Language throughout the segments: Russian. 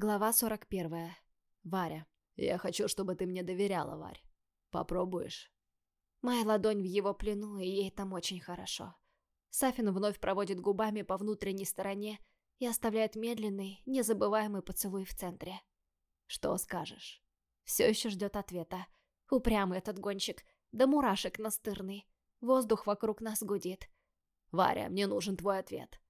Глава 41. Варя. «Я хочу, чтобы ты мне доверяла, Варь. Попробуешь?» Моя ладонь в его плену, и ей там очень хорошо. Сафин вновь проводит губами по внутренней стороне и оставляет медленный, незабываемый поцелуй в центре. «Что скажешь?» Все еще ждет ответа. Упрямый этот гонщик, да мурашек настырный. Воздух вокруг нас гудит. «Варя, мне нужен твой ответ».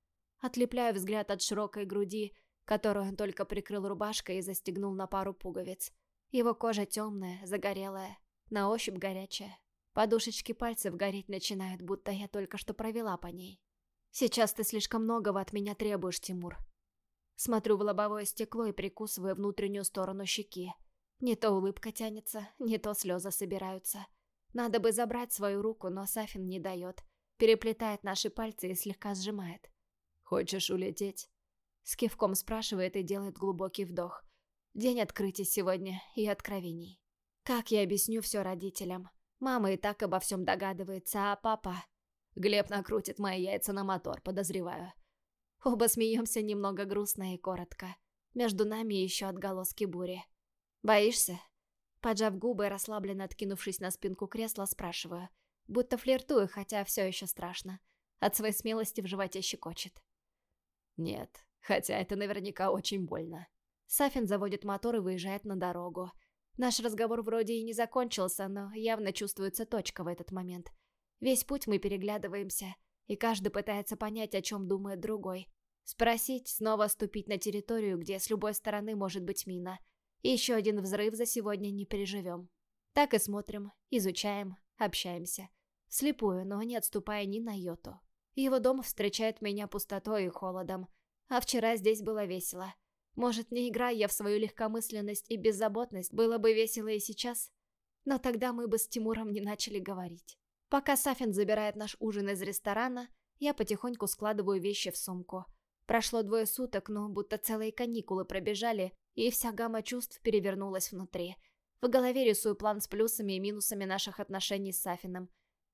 Отлепляю взгляд от широкой груди, которую он только прикрыл рубашкой и застегнул на пару пуговиц. Его кожа темная, загорелая, на ощупь горячая. Подушечки пальцев гореть начинают, будто я только что провела по ней. Сейчас ты слишком многого от меня требуешь, Тимур. Смотрю в лобовое стекло и прикусываю внутреннюю сторону щеки. Не то улыбка тянется, не то слезы собираются. Надо бы забрать свою руку, но Сафин не дает. Переплетает наши пальцы и слегка сжимает. «Хочешь улететь?» С кивком спрашивает и делает глубокий вдох. День открытий сегодня и откровений. Как я объясню все родителям? Мама и так обо всем догадывается, а папа... Глеб накрутит мои яйца на мотор, подозреваю. Оба смеемся немного грустно и коротко. Между нами еще отголоски бури. «Боишься?» Поджав губы, расслабленно откинувшись на спинку кресла, спрашиваю. Будто флиртую, хотя все еще страшно. От своей смелости в животе щекочет. «Нет, хотя это наверняка очень больно». Сафин заводит мотор и выезжает на дорогу. Наш разговор вроде и не закончился, но явно чувствуется точка в этот момент. Весь путь мы переглядываемся, и каждый пытается понять, о чем думает другой. Спросить, снова ступить на территорию, где с любой стороны может быть мина. Еще один взрыв за сегодня не переживем. Так и смотрим, изучаем, общаемся. Слепую, но не отступая ни на йоту. Его дом встречает меня пустотой и холодом. А вчера здесь было весело. Может, не играя в свою легкомысленность и беззаботность, было бы весело и сейчас? Но тогда мы бы с Тимуром не начали говорить. Пока Сафин забирает наш ужин из ресторана, я потихоньку складываю вещи в сумку. Прошло двое суток, но будто целые каникулы пробежали, и вся гамма чувств перевернулась внутри. В голове рисую план с плюсами и минусами наших отношений с Сафином.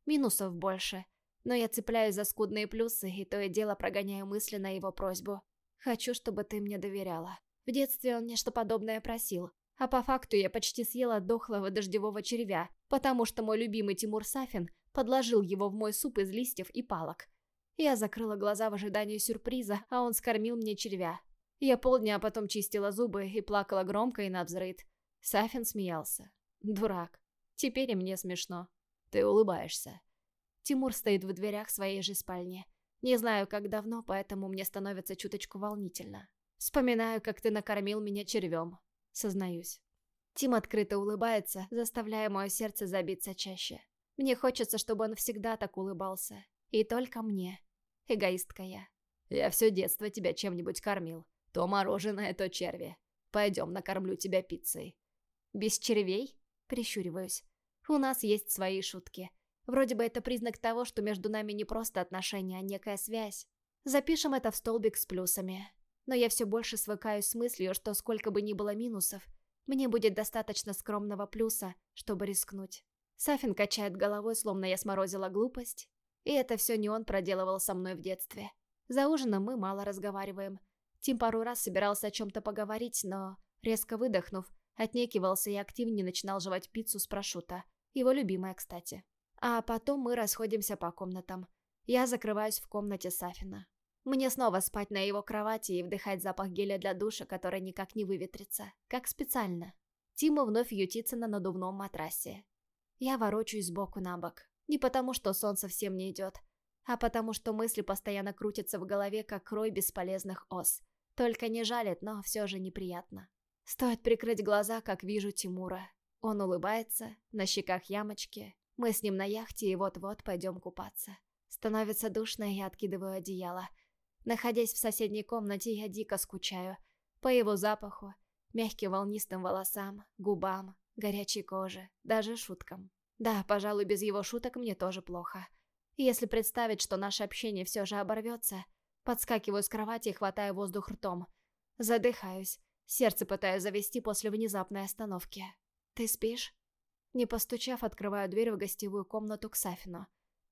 Минусов больше. Но я цепляюсь за скудные плюсы, и то и дело прогоняю мысли на его просьбу. «Хочу, чтобы ты мне доверяла». В детстве он нечто подобное просил, а по факту я почти съела дохлого дождевого червя, потому что мой любимый Тимур Сафин подложил его в мой суп из листьев и палок. Я закрыла глаза в ожидании сюрприза, а он скормил мне червя. Я полдня потом чистила зубы и плакала громко и навзрыд. Сафин смеялся. Дурак. Теперь и мне смешно. Ты улыбаешься. Тимур стоит в дверях своей же спальни. Не знаю, как давно, поэтому мне становится чуточку волнительно. Вспоминаю, как ты накормил меня червем. Сознаюсь. Тим открыто улыбается, заставляя мое сердце забиться чаще. Мне хочется, чтобы он всегда так улыбался. И только мне. Эгоистка я. Я все детство тебя чем-нибудь кормил. То мороженое, то черви. Пойдем, накормлю тебя пиццей. Без червей? Прищуриваюсь. У нас есть свои шутки. Вроде бы это признак того, что между нами не просто отношения, а некая связь. Запишем это в столбик с плюсами. Но я все больше свыкаюсь с мыслью, что сколько бы ни было минусов, мне будет достаточно скромного плюса, чтобы рискнуть. Сафин качает головой, словно я сморозила глупость. И это все не он проделывал со мной в детстве. За ужином мы мало разговариваем. Тим пару раз собирался о чем-то поговорить, но, резко выдохнув, отнекивался и активнее начинал жевать пиццу с прошута. Его любимая, кстати. А потом мы расходимся по комнатам. Я закрываюсь в комнате Сафина. Мне снова спать на его кровати и вдыхать запах геля для душа, который никак не выветрится. Как специально. Тима вновь ютится на надувном матрасе. Я ворочаюсь сбоку на бок. Не потому, что сон совсем не идет, а потому, что мысли постоянно крутятся в голове, как крой бесполезных ос. Только не жалит, но все же неприятно. Стоит прикрыть глаза, как вижу Тимура. Он улыбается, на щеках ямочки, мы с ним на яхте и вот-вот пойдем купаться. Становится душно, и я откидываю одеяло. Находясь в соседней комнате, я дико скучаю. По его запаху, мягким волнистым волосам, губам, горячей коже, даже шуткам. Да, пожалуй, без его шуток мне тоже плохо. Если представить, что наше общение все же оборвется, подскакиваю с кровати и хватаю воздух ртом. Задыхаюсь, сердце пытаюсь завести после внезапной остановки. «Ты спишь?» Не постучав, открываю дверь в гостевую комнату к Сафину.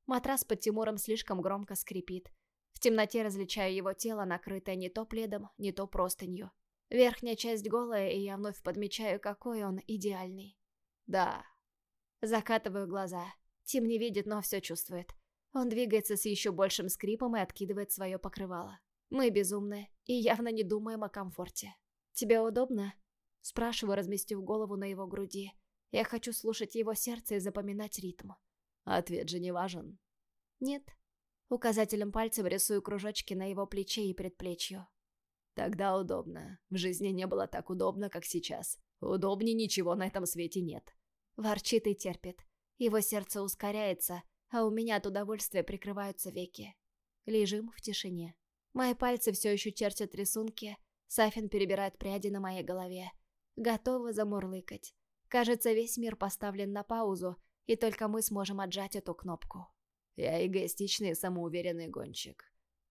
Матрас под Тимуром слишком громко скрипит. В темноте различаю его тело, накрытое не то пледом, не то простынью. Верхняя часть голая, и я вновь подмечаю, какой он идеальный. Да. Закатываю глаза. Тим не видит, но все чувствует. Он двигается с еще большим скрипом и откидывает свое покрывало. Мы безумны и явно не думаем о комфорте. «Тебе удобно?» Спрашиваю, разместив голову на его груди. Я хочу слушать его сердце и запоминать ритм. Ответ же не важен. Нет. Указателем пальцем рисую кружочки на его плече и предплечью. Тогда удобно. В жизни не было так удобно, как сейчас. Удобнее ничего на этом свете нет. Ворчит и терпит. Его сердце ускоряется, а у меня от удовольствия прикрываются веки. Лежим в тишине. Мои пальцы все еще чертят рисунки, Сафин перебирает пряди на моей голове. Готова замурлыкать. Кажется, весь мир поставлен на паузу, и только мы сможем отжать эту кнопку. Я эгоистичный и самоуверенный гонщик.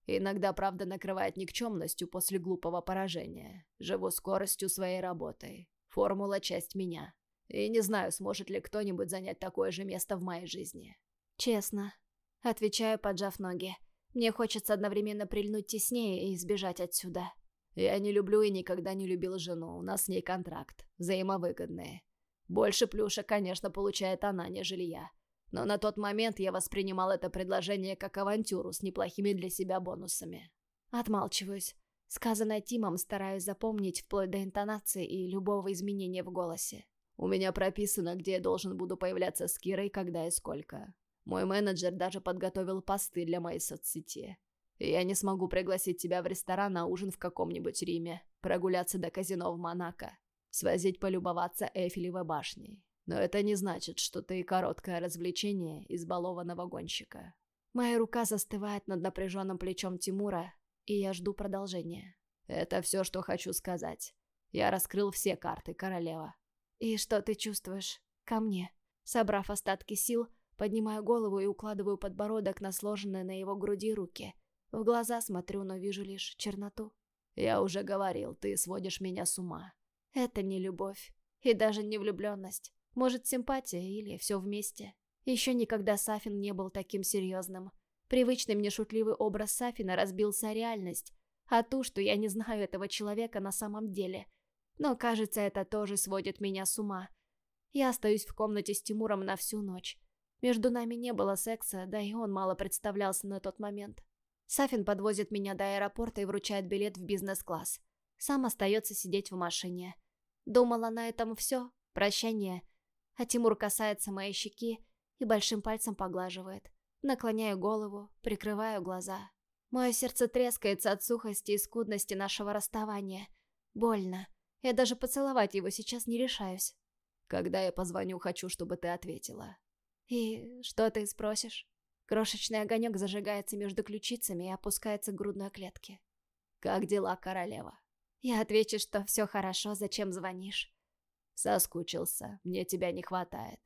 Иногда, правда, накрывает никчемностью после глупого поражения. Живу скоростью своей работы. Формула — часть меня. И не знаю, сможет ли кто-нибудь занять такое же место в моей жизни. Честно. Отвечаю, поджав ноги. Мне хочется одновременно прильнуть теснее и избежать отсюда. Я не люблю и никогда не любил жену. У нас с ней контракт. Взаимовыгодный. Больше плюшек, конечно, получает она, нежели я. Но на тот момент я воспринимал это предложение как авантюру с неплохими для себя бонусами. Отмалчиваюсь. Сказанное Тимом стараюсь запомнить вплоть до интонации и любого изменения в голосе. У меня прописано, где я должен буду появляться с Кирой, когда и сколько. Мой менеджер даже подготовил посты для моей соцсети. Я не смогу пригласить тебя в ресторан на ужин в каком-нибудь Риме, прогуляться до казино в Монако, свозить полюбоваться Эйфелевой башней. Но это не значит, что ты короткое развлечение избалованного гонщика. Моя рука застывает над напряженным плечом Тимура, и я жду продолжения. Это все, что хочу сказать. Я раскрыл все карты, королева. И что ты чувствуешь? Ко мне. Собрав остатки сил, поднимаю голову и укладываю подбородок на сложенные на его груди руки. В глаза смотрю, но вижу лишь черноту. Я уже говорил, ты сводишь меня с ума. Это не любовь. И даже не влюбленность. Может, симпатия или все вместе. Еще никогда Сафин не был таким серьезным. Привычный мне шутливый образ Сафина разбился о реальность, а ту, что я не знаю этого человека на самом деле. Но, кажется, это тоже сводит меня с ума. Я остаюсь в комнате с Тимуром на всю ночь. Между нами не было секса, да и он мало представлялся на тот момент. Сафин подвозит меня до аэропорта и вручает билет в бизнес-класс. Сам остается сидеть в машине. Думала, на этом все. Прощание. А Тимур касается моей щеки и большим пальцем поглаживает. Наклоняю голову, прикрываю глаза. Мое сердце трескается от сухости и скудности нашего расставания. Больно. Я даже поцеловать его сейчас не решаюсь. Когда я позвоню, хочу, чтобы ты ответила. И что ты спросишь? Крошечный огонек зажигается между ключицами и опускается к грудной клетке. «Как дела, королева?» Я отвечу, что все хорошо, зачем звонишь. Соскучился, мне тебя не хватает.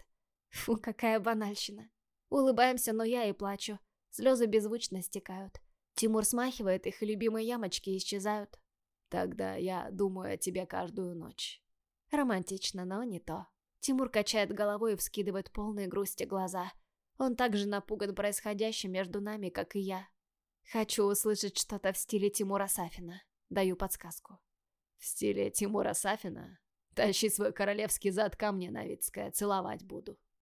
Фу, какая банальщина. Улыбаемся, но я и плачу. Слезы беззвучно стекают. Тимур смахивает их, и любимые ямочки исчезают. Тогда я думаю о тебе каждую ночь. Романтично, но не то. Тимур качает головой и вскидывает полные грусти глаза. Он также напуган происходящим между нами, как и я. Хочу услышать что-то в стиле Тимура Сафина. Даю подсказку. В стиле Тимура Сафина? Тащи свой королевский зад ко мне, Новицкая, целовать буду.